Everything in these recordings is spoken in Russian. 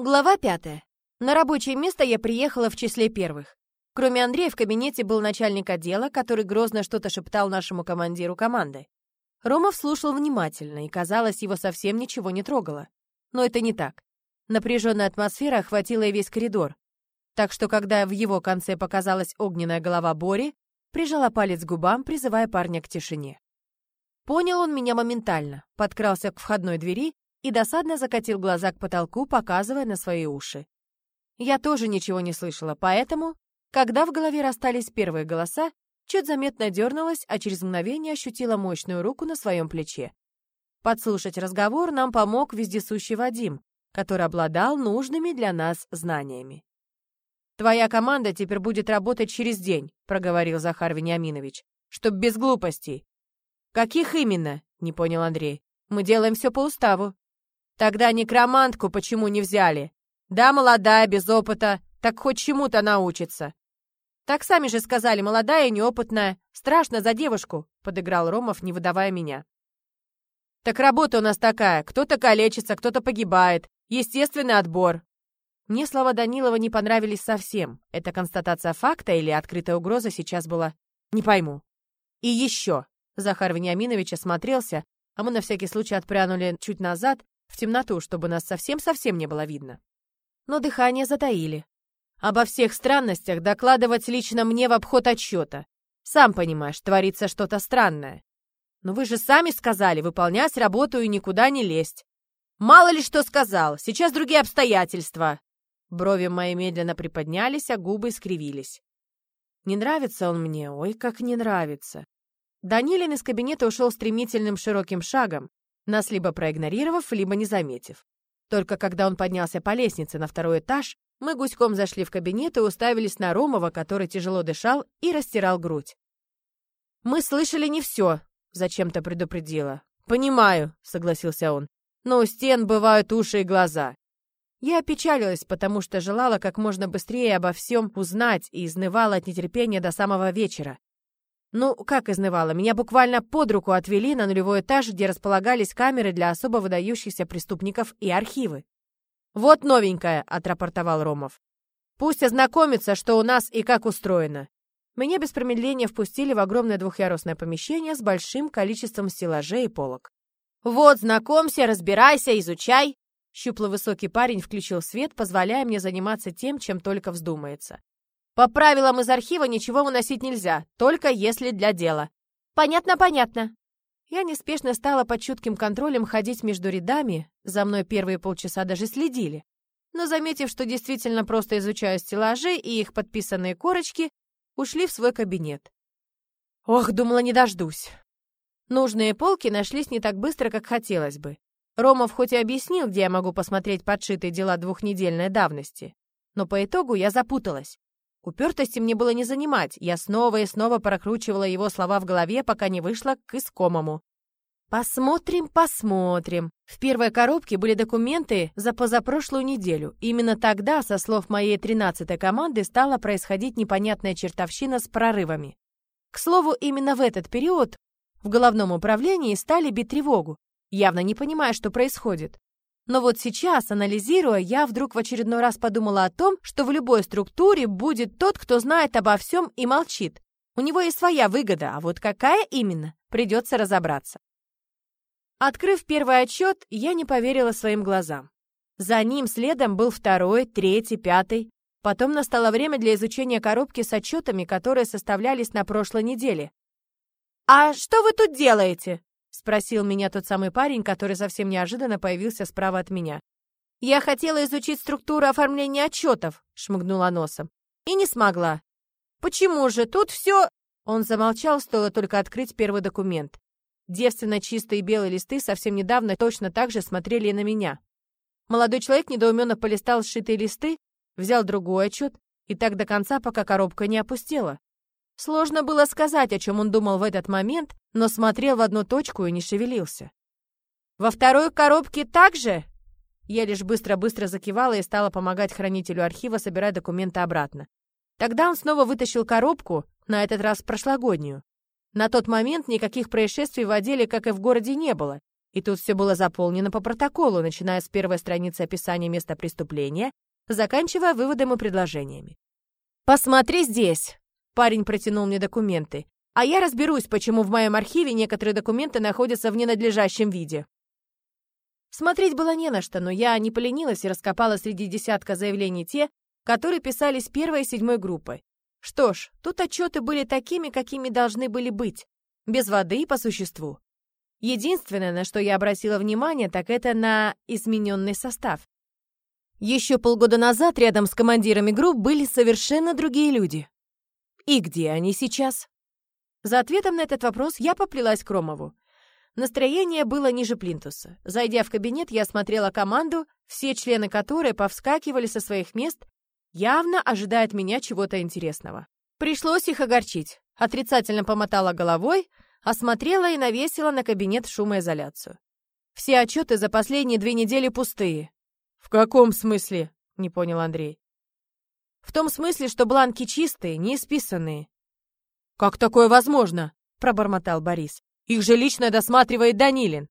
Глава пятая. На рабочее место я приехала в числе первых. Кроме Андрея в кабинете был начальник отдела, который грозно что-то шептал нашему командиру команды. Ромов слушал внимательно, и, казалось, его совсем ничего не трогало. Но это не так. Напряженная атмосфера охватила и весь коридор. Так что, когда в его конце показалась огненная голова Бори, прижала палец к губам, призывая парня к тишине. Понял он меня моментально, подкрался к входной двери и досадно закатил глаза к потолку, показывая на свои уши. Я тоже ничего не слышала, поэтому, когда в голове расстались первые голоса, чуть заметно дернулась, а через мгновение ощутила мощную руку на своем плече. Подслушать разговор нам помог вездесущий Вадим, который обладал нужными для нас знаниями. «Твоя команда теперь будет работать через день», — проговорил Захар Вениаминович, «чтоб без глупостей». «Каких именно?» — не понял Андрей. «Мы делаем все по уставу». Тогда некромантку почему не взяли? Да, молодая, без опыта, так хоть чему-то научится. Так сами же сказали, молодая и неопытная. Страшно за девушку, подыграл Ромов, не выдавая меня. Так работа у нас такая, кто-то калечится, кто-то погибает. Естественный отбор. Мне слова Данилова не понравились совсем. Это констатация факта или открытая угроза сейчас была? Не пойму. И еще. Захар Вениаминович осмотрелся, а мы на всякий случай отпрянули чуть назад, в темноту, чтобы нас совсем-совсем не было видно. Но дыхание затаили. Обо всех странностях докладывать лично мне в обход отчета. Сам понимаешь, творится что-то странное. Но вы же сами сказали выполнять работу и никуда не лезть. Мало ли что сказал, сейчас другие обстоятельства. Брови мои медленно приподнялись, а губы скривились. Не нравится он мне, ой, как не нравится. Данилин из кабинета ушел стремительным широким шагом, нас либо проигнорировав, либо не заметив. Только когда он поднялся по лестнице на второй этаж, мы гуськом зашли в кабинет и уставились на Ромова, который тяжело дышал и растирал грудь. «Мы слышали не все», — зачем-то предупредила. «Понимаю», — согласился он, «но у стен бывают уши и глаза». Я опечалилась, потому что желала как можно быстрее обо всем узнать и изнывала от нетерпения до самого вечера. Ну, как изнывала, меня буквально под руку отвели на нулевой этаж, где располагались камеры для особо выдающихся преступников и архивы. «Вот новенькая», — отрапортовал Ромов. «Пусть ознакомится, что у нас и как устроено». Меня без промедления впустили в огромное двухъярусное помещение с большим количеством стеллажей и полок. «Вот, знакомься, разбирайся, изучай!» Щуплый высокий парень включил свет, позволяя мне заниматься тем, чем только вздумается. По правилам из архива ничего выносить нельзя, только если для дела. Понятно, понятно. Я неспешно стала под чутким контролем ходить между рядами, за мной первые полчаса даже следили. Но, заметив, что действительно просто изучаю стеллажи и их подписанные корочки, ушли в свой кабинет. Ох, думала, не дождусь. Нужные полки нашлись не так быстро, как хотелось бы. Ромов хоть и объяснил, где я могу посмотреть подшитые дела двухнедельной давности, но по итогу я запуталась. Упертости мне было не занимать, я снова и снова прокручивала его слова в голове, пока не вышла к искомому. Посмотрим, посмотрим. В первой коробке были документы за позапрошлую неделю. Именно тогда, со слов моей тринадцатой команды, стала происходить непонятная чертовщина с прорывами. К слову, именно в этот период в головном управлении стали бить тревогу, явно не понимая, что происходит. Но вот сейчас, анализируя, я вдруг в очередной раз подумала о том, что в любой структуре будет тот, кто знает обо всем и молчит. У него есть своя выгода, а вот какая именно, придется разобраться. Открыв первый отчет, я не поверила своим глазам. За ним следом был второй, третий, пятый. Потом настало время для изучения коробки с отчетами, которые составлялись на прошлой неделе. «А что вы тут делаете?» — спросил меня тот самый парень, который совсем неожиданно появился справа от меня. «Я хотела изучить структуру оформления отчетов», — шмыгнула носом. «И не смогла». «Почему же? Тут все...» Он замолчал, стоило только открыть первый документ. Девственно чистые белые листы совсем недавно точно так же смотрели на меня. Молодой человек недоуменно полистал сшитые листы, взял другой отчет, и так до конца, пока коробка не опустела. Сложно было сказать, о чем он думал в этот момент, но смотрел в одну точку и не шевелился. «Во второй коробке также?» Я лишь быстро-быстро закивала и стала помогать хранителю архива собирать документы обратно. Тогда он снова вытащил коробку, на этот раз прошлогоднюю. На тот момент никаких происшествий в отделе, как и в городе, не было. И тут все было заполнено по протоколу, начиная с первой страницы описания места преступления, заканчивая выводом и предложениями. «Посмотри здесь!» Парень протянул мне документы. «А я разберусь, почему в моем архиве некоторые документы находятся в ненадлежащем виде». Смотреть было не на что, но я не поленилась и раскопала среди десятка заявлений те, которые писались первой и седьмой группой. Что ж, тут отчеты были такими, какими должны были быть, без воды и по существу. Единственное, на что я обратила внимание, так это на измененный состав. Еще полгода назад рядом с командирами групп были совершенно другие люди. И где они сейчас? За ответом на этот вопрос я поплелась к Ромову. Настроение было ниже плинтуса. Зайдя в кабинет, я смотрела команду, все члены которой повскакивали со своих мест, явно ожидая от меня чего-то интересного. Пришлось их огорчить. Отрицательно помотала головой, осмотрела и навесила на кабинет шумоизоляцию. Все отчеты за последние две недели пустые. «В каком смысле?» — не понял Андрей. «В том смысле, что бланки чистые, не исписанные». «Как такое возможно?» — пробормотал Борис. Их же лично досматривает Данилин.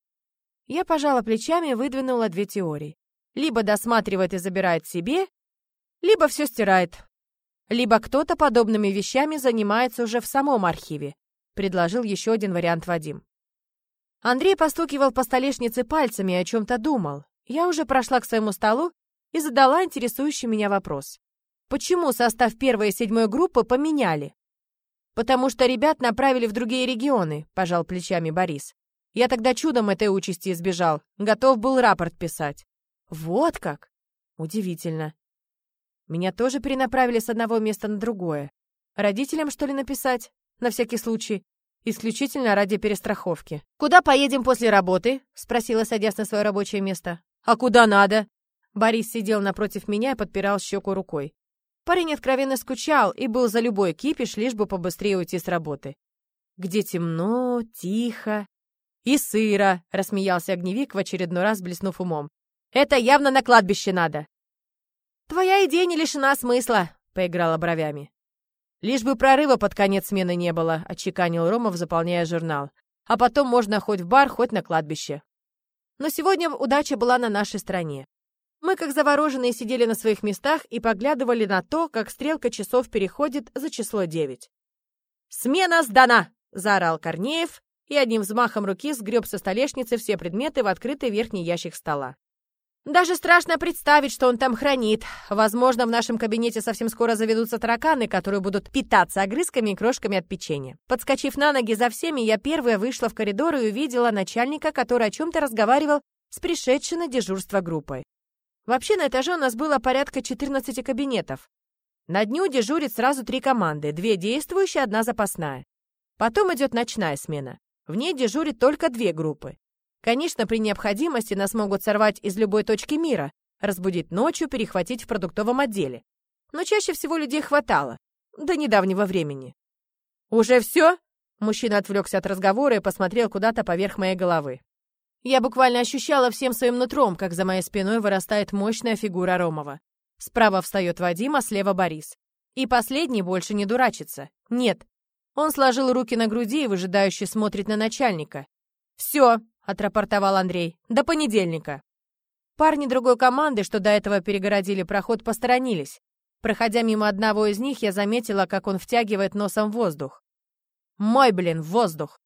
Я пожала плечами и выдвинула две теории. Либо досматривает и забирает себе, либо все стирает. Либо кто-то подобными вещами занимается уже в самом архиве, предложил еще один вариант Вадим. Андрей постукивал по столешнице пальцами и о чем-то думал. Я уже прошла к своему столу и задала интересующий меня вопрос. Почему состав первой и седьмой группы поменяли? «Потому что ребят направили в другие регионы», — пожал плечами Борис. «Я тогда чудом этой участи избежал. Готов был рапорт писать». «Вот как!» «Удивительно. Меня тоже перенаправили с одного места на другое. Родителям, что ли, написать? На всякий случай. Исключительно ради перестраховки. «Куда поедем после работы?» — спросила, садясь на свое рабочее место. «А куда надо?» Борис сидел напротив меня и подпирал щеку рукой. Парень откровенно скучал и был за любой кипиш, лишь бы побыстрее уйти с работы. «Где темно, тихо и сыро», — рассмеялся огневик в очередной раз, блеснув умом. «Это явно на кладбище надо». «Твоя идея не лишена смысла», — поиграла бровями. «Лишь бы прорыва под конец смены не было», — отчеканил Ромов, заполняя журнал. «А потом можно хоть в бар, хоть на кладбище». Но сегодня удача была на нашей стороне. Мы, как завороженные, сидели на своих местах и поглядывали на то, как стрелка часов переходит за число девять. «Смена сдана!» — заорал Корнеев и одним взмахом руки сгреб со столешницы все предметы в открытый верхний ящик стола. Даже страшно представить, что он там хранит. Возможно, в нашем кабинете совсем скоро заведутся тараканы, которые будут питаться огрызками и крошками от печенья. Подскочив на ноги за всеми, я первая вышла в коридор и увидела начальника, который о чем-то разговаривал с пришедшей на дежурство группой. Вообще на этаже у нас было порядка 14 кабинетов. На дню дежурит сразу три команды, две действующие, одна запасная. Потом идет ночная смена. В ней дежурит только две группы. Конечно, при необходимости нас могут сорвать из любой точки мира, разбудить ночью, перехватить в продуктовом отделе. Но чаще всего людей хватало. До недавнего времени. «Уже все?» Мужчина отвлекся от разговора и посмотрел куда-то поверх моей головы. Я буквально ощущала всем своим нутром, как за моей спиной вырастает мощная фигура Ромова. Справа встает Вадим, а слева Борис. И последний больше не дурачится. Нет. Он сложил руки на груди и выжидающе смотрит на начальника. «Все», — отрапортовал Андрей, — «до понедельника». Парни другой команды, что до этого перегородили проход, посторонились. Проходя мимо одного из них, я заметила, как он втягивает носом воздух. Мой, блин, воздух!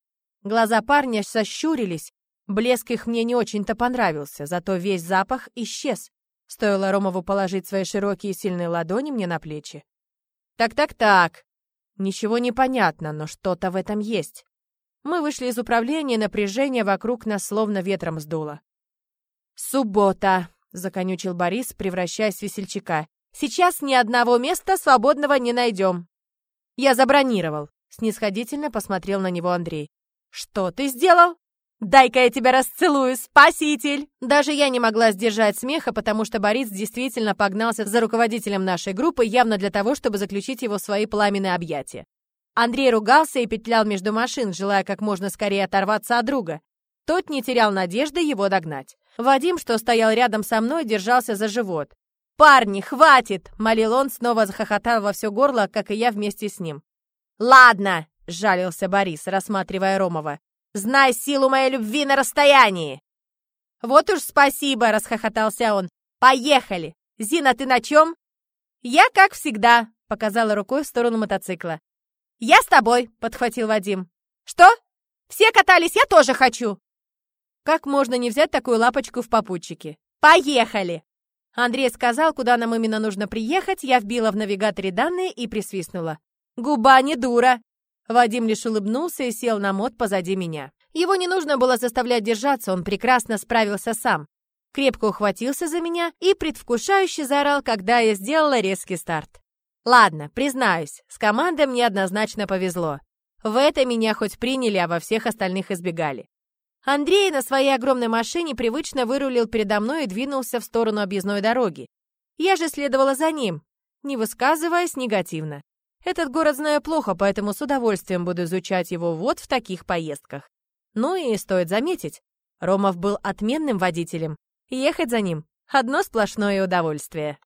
Глаза парня сощурились, Блеск их мне не очень-то понравился, зато весь запах исчез. Стоило Ромову положить свои широкие сильные ладони мне на плечи. Так-так-так. Ничего не понятно, но что-то в этом есть. Мы вышли из управления, напряжение вокруг нас словно ветром сдуло. «Суббота», — законючил Борис, превращаясь в весельчака. «Сейчас ни одного места свободного не найдем». «Я забронировал», — снисходительно посмотрел на него Андрей. «Что ты сделал?» «Дай-ка я тебя расцелую, спаситель!» Даже я не могла сдержать смеха, потому что Борис действительно погнался за руководителем нашей группы явно для того, чтобы заключить его в свои пламенные объятия. Андрей ругался и петлял между машин, желая как можно скорее оторваться от друга. Тот не терял надежды его догнать. Вадим, что стоял рядом со мной, держался за живот. «Парни, хватит!» — молил он, снова захохотал во все горло, как и я вместе с ним. «Ладно!» — жалился Борис, рассматривая Ромова. Знай силу моей любви на расстоянии!» «Вот уж спасибо!» — расхохотался он. «Поехали! Зина, ты на чем?» «Я, как всегда», — показала рукой в сторону мотоцикла. «Я с тобой», — подхватил Вадим. «Что? Все катались, я тоже хочу!» Как можно не взять такую лапочку в попутчике? «Поехали!» Андрей сказал, куда нам именно нужно приехать, я вбила в навигаторе данные и присвистнула. «Губа не дура!» Вадим лишь улыбнулся и сел на мод позади меня. Его не нужно было заставлять держаться, он прекрасно справился сам. Крепко ухватился за меня и предвкушающе заорал, когда я сделала резкий старт. Ладно, признаюсь, с командой мне однозначно повезло. В это меня хоть приняли, а во всех остальных избегали. Андрей на своей огромной машине привычно вырулил передо мной и двинулся в сторону объездной дороги. Я же следовала за ним, не высказываясь негативно. Этот город знаю плохо, поэтому с удовольствием буду изучать его вот в таких поездках. Ну и стоит заметить, Ромов был отменным водителем. Ехать за ним — одно сплошное удовольствие.